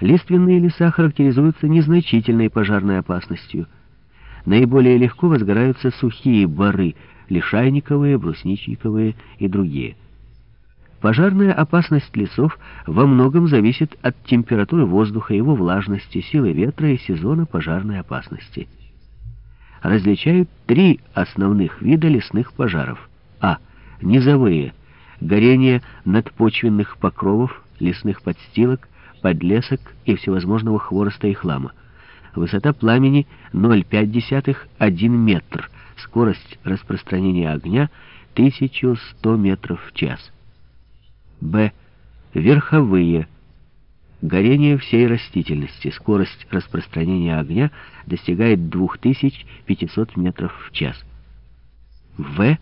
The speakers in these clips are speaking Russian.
Лиственные леса характеризуются незначительной пожарной опасностью. Наиболее легко возгораются сухие боры, лишайниковые, брусничниковые и другие. Пожарная опасность лесов во многом зависит от температуры воздуха, его влажности, силы ветра и сезона пожарной опасности. Различают три основных вида лесных пожаров. А. Низовые. Горение надпочвенных покровов, лесных подстилок, подлесок и всевозможного хвороста и хлама. Высота пламени 0,5-1 метр. Скорость распространения огня 1100 метров в час. Б. Верховые. Горение всей растительности. Скорость распространения огня достигает 2500 метров в час. В.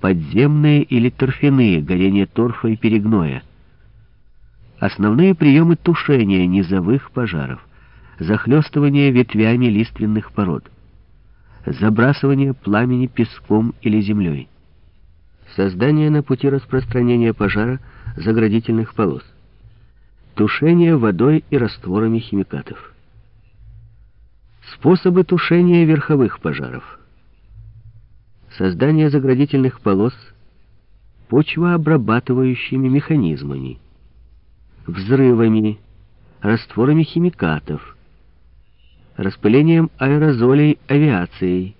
Подземные или торфяные. Горение торфа и перегноя. Основные приемы тушения низовых пожаров. Захлестывание ветвями лиственных пород. Забрасывание пламени песком или землей. Создание на пути распространения пожара заградительных полос. Тушение водой и растворами химикатов. Способы тушения верховых пожаров. Создание заградительных полос почвообрабатывающими механизмами взрывами, растворами химикатов, распылением аэрозолей авиацией,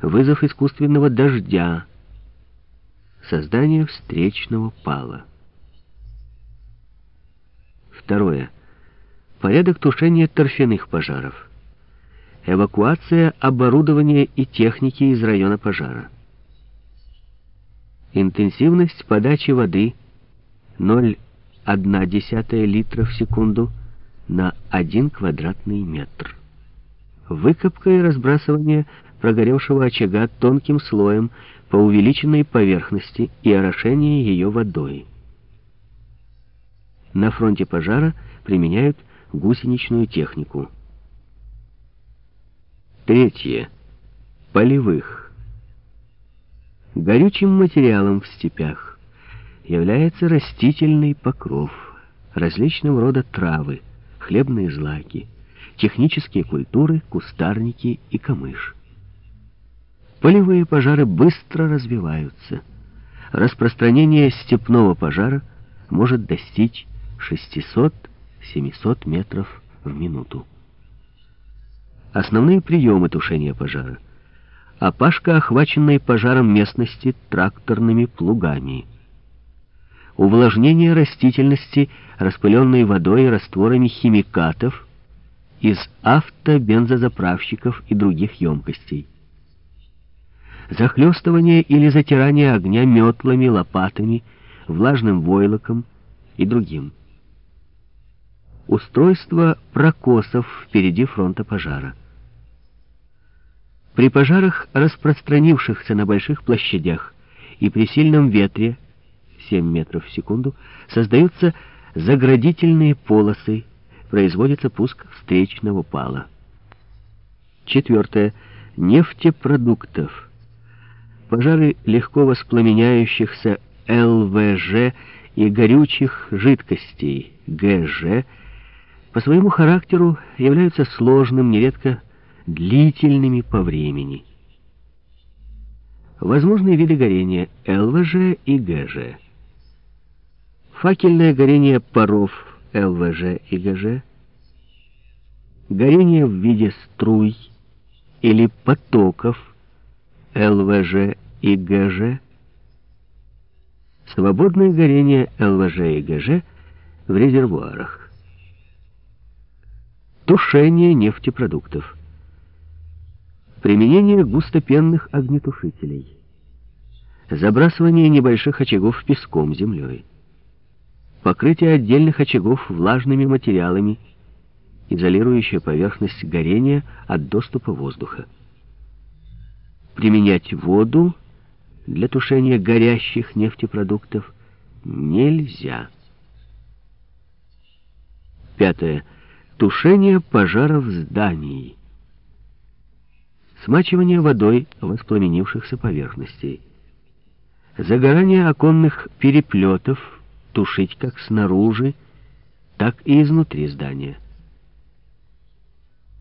вызов искусственного дождя, создание встречного пала. Второе. Порядок тушения торфяных пожаров. Эвакуация оборудования и техники из района пожара. Интенсивность подачи воды 0 0,1 литра в секунду на 1 квадратный метр. Выкопка и разбрасывание прогоревшего очага тонким слоем по увеличенной поверхности и орошение ее водой. На фронте пожара применяют гусеничную технику. Третье. Полевых. Горючим материалом в степях является растительный покров, различного рода травы, хлебные злаки, технические культуры, кустарники и камыш. Полевые пожары быстро развиваются. Распространение степного пожара может достичь 600-700 метров в минуту. Основные приемы тушения пожара. Опашка, охваченной пожаром местности тракторными плугами – увлажнение растительности, распыленной водой и растворами химикатов из автобензозаправщиков и других емкостей. Захлестывание или затирание огня метлами, лопатами, влажным войлоком и другим. Устройство прокосов впереди фронта пожара. При пожарах, распространившихся на больших площадях и при сильном ветре, 7 метров в секунду, создаются заградительные полосы, производится пуск встречного пала. Четвертое. Нефтепродуктов. Пожары легко воспламеняющихся ЛВЖ и горючих жидкостей ГЖ по своему характеру являются сложным, нередко длительными по времени. Возможные виды горения ЛВЖ и ГЖ. Факельное горение паров ЛВЖ и ГЖ, горение в виде струй или потоков ЛВЖ и ГЖ, свободное горение ЛВЖ и ГЖ в резервуарах, тушение нефтепродуктов, применение густопенных огнетушителей, забрасывание небольших очагов песком землей покрытие отдельных очагов влажными материалами, изолирующая поверхность горения от доступа воздуха. Применять воду для тушения горящих нефтепродуктов нельзя. Пятое. Тушение пожаров зданий. Смачивание водой воспламенившихся поверхностей. Загорание оконных переплетов тушить как снаружи, так и изнутри здания.